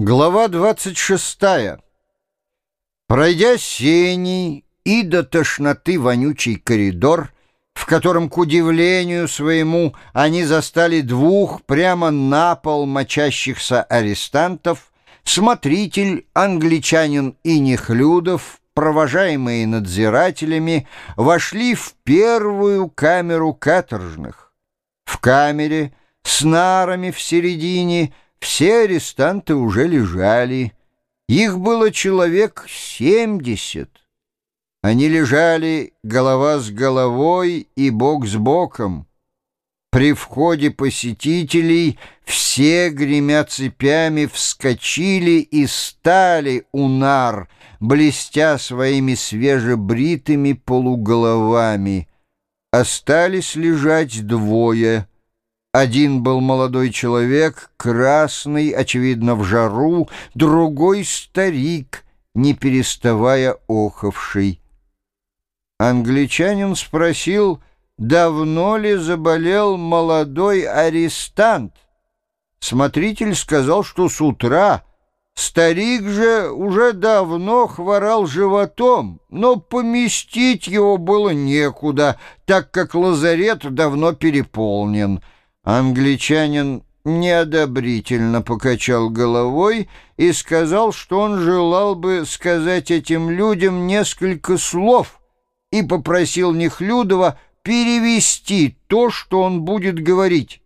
Глава 26. Пройдя сеней и до тошноты вонючий коридор, в котором, к удивлению своему, они застали двух прямо на пол мочащихся арестантов, смотритель, англичанин и Нехлюдов, провожаемые надзирателями, вошли в первую камеру каторжных. В камере с нарами в середине – все арестанты уже лежали. Их было человек семьдесят. Они лежали голова с головой и бок с боком. При входе посетителей все, гремя цепями, вскочили и стали у нар, блестя своими свежебритыми полуголовами. Остались лежать двое — один был молодой человек, красный, очевидно, в жару, другой — старик, не переставая охавший. Англичанин спросил, давно ли заболел молодой арестант. Смотритель сказал, что с утра. Старик же уже давно хворал животом, но поместить его было некуда, так как лазарет давно переполнен — Англичанин неодобрительно покачал головой и сказал, что он желал бы сказать этим людям несколько слов и попросил Нехлюдова перевести то, что он будет говорить.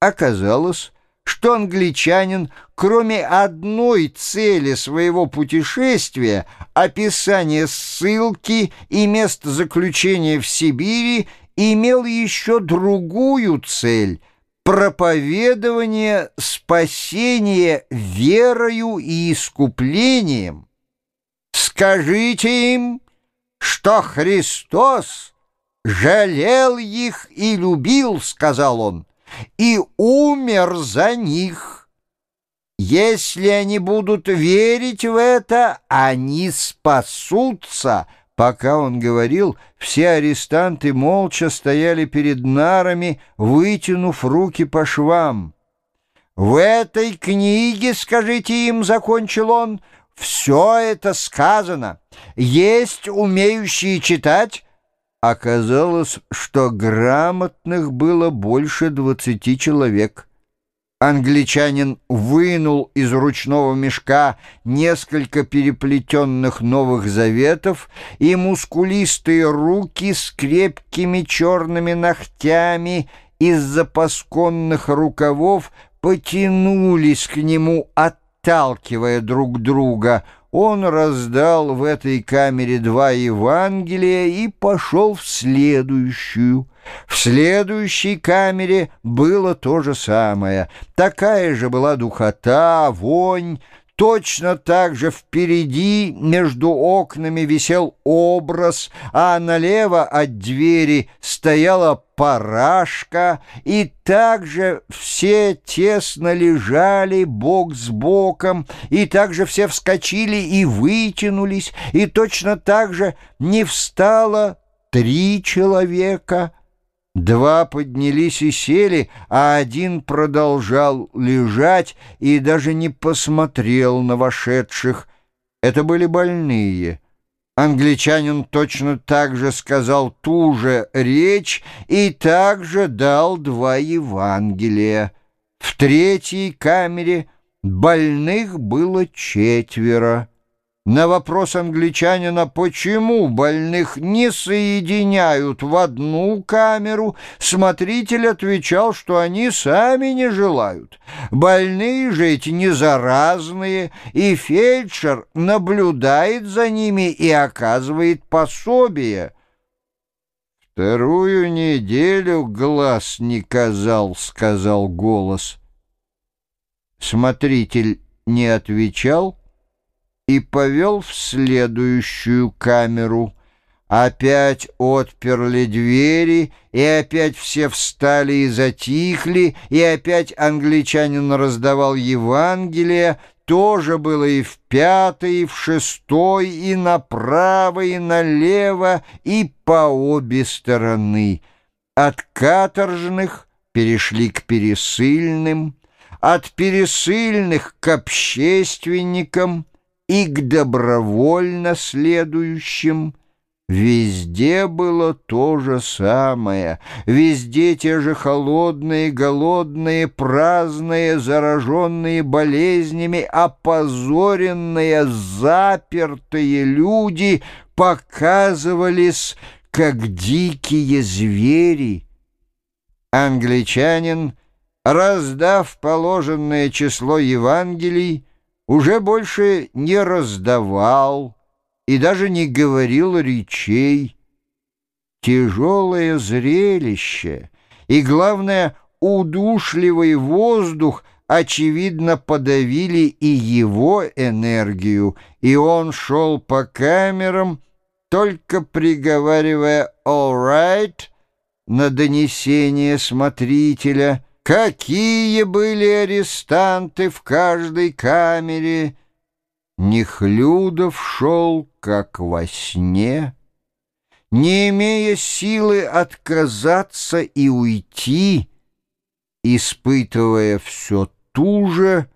Оказалось, что англичанин, кроме одной цели своего путешествия, описания ссылки и мест заключения в Сибири, имел еще другую цель — проповедование спасения верою и искуплением. Скажите им, что Христос жалел их и любил, сказал он, и умер за них. Если они будут верить в это, они спасутся — Пока он говорил, все арестанты молча стояли перед нарами, вытянув руки по швам. «В этой книге, скажите им, — закончил он, — все это сказано. Есть умеющие читать?» Оказалось, что грамотных было больше двадцати человек. Англичанин вынул из ручного мешка несколько переплетенных новых заветов, и мускулистые руки с крепкими черными ногтями из-за пасконных рукавов потянулись к нему, отталкивая друг друга. Он раздал в этой камере два Евангелия и пошел в следующую — в следующей камере было то же самое. Такая же была духота, вонь. Точно так же впереди между окнами висел образ, а налево от двери стояла парашка, и также все тесно лежали бок с боком, и также все вскочили и вытянулись, и точно так же не встало три человека — Два поднялись и сели, а один продолжал лежать и даже не посмотрел на вошедших. Это были больные. Англичанин точно так же сказал ту же речь и также дал два Евангелия. В третьей камере больных было четверо. На вопрос англичанина, почему больных не соединяют в одну камеру, смотритель отвечал, что они сами не желают. Больные же эти не заразные, и фельдшер наблюдает за ними и оказывает пособие. «Вторую неделю глаз не казал», — сказал голос. Смотритель не отвечал, — и повел в следующую камеру. Опять отперли двери, и опять все встали и затихли, и опять англичанин раздавал Евангелие, тоже было и в пятой, и в шестой, и направо, и налево, и по обе стороны. От каторжных перешли к пересыльным, от пересыльных к общественникам и к добровольно следующим. Везде было то же самое, везде те же холодные, голодные, праздные, зараженные болезнями, опозоренные, запертые люди показывались, как дикие звери. Англичанин, раздав положенное число Евангелий, уже больше не раздавал и даже не говорил речей. Тяжелое зрелище и, главное, удушливый воздух очевидно подавили и его энергию, и он шел по камерам, только приговаривая «all right» на донесение смотрителя — Какие были арестанты в каждой камере! Нехлюдов шел, как во сне, не имея силы отказаться и уйти, испытывая все ту же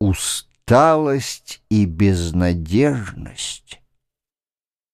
усталость и безнадежность.